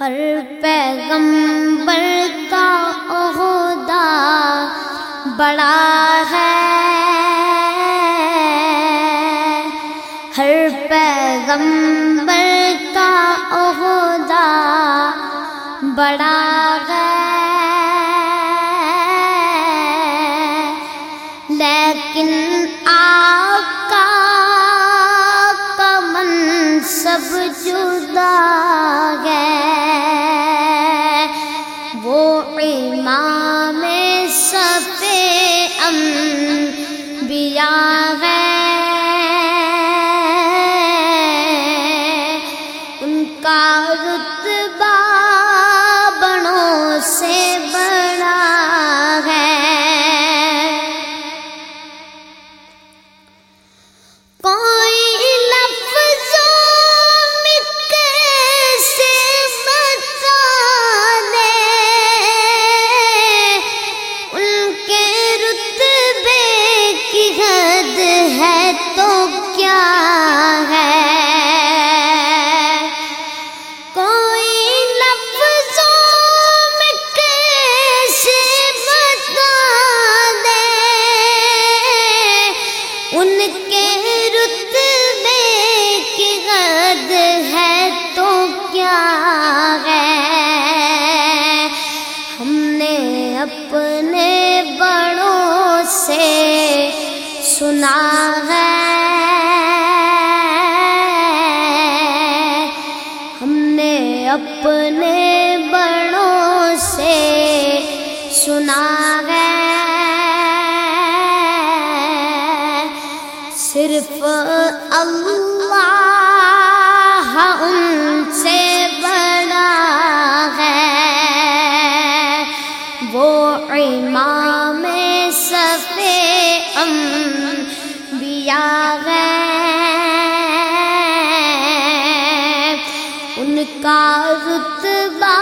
ہر پیغمبر کا عہدہ بڑا ہے۔ ہر پیغمبر کا عہدہ بڑا سنا ہے۔ ہم نے اپنے بڑوں سے سنا ہے۔ صرف اللہ ان سے بڑا ہے۔ وہ ایمان ان کا رتبہ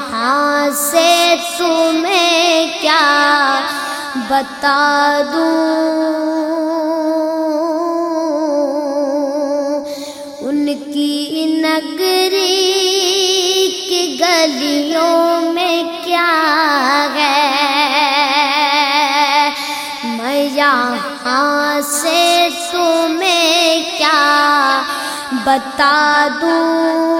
یہاں سے تمہیں کیا بتا دوں؟ ان کی نگری کی گلیوں میں کیا ہے؟ میں یہاں سے تمہیں کیا بتا دوں؟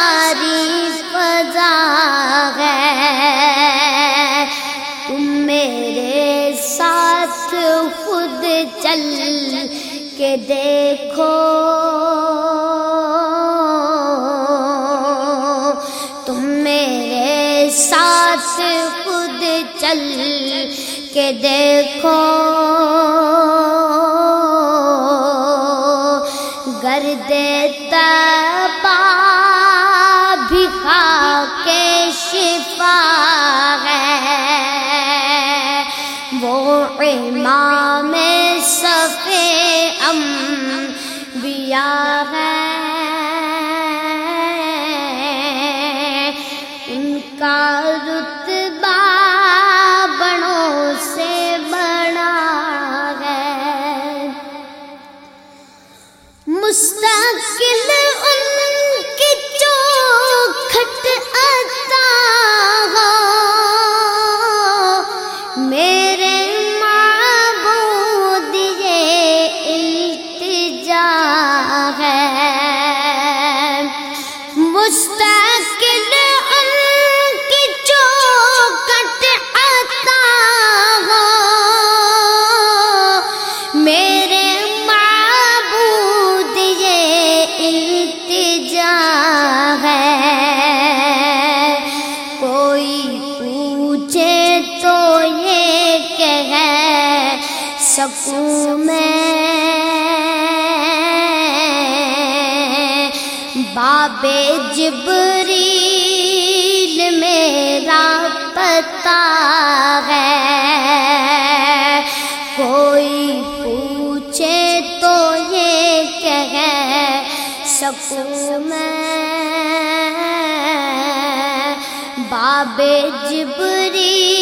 کہ دیکھو۔ گرد تبا بھی خاک شفا ہے۔ وہ امام صفے انبیاء ہے۔ مستقل ان کی عطا ہو۔ میرے معبود یہ التجا ہے۔ کوئی پوچھے تو یہ کہہ سکوں میں جبریل میرا پتا ہے۔ کوئی پوچھے تو یہ کہہ سکوں میں۔ باب جبریل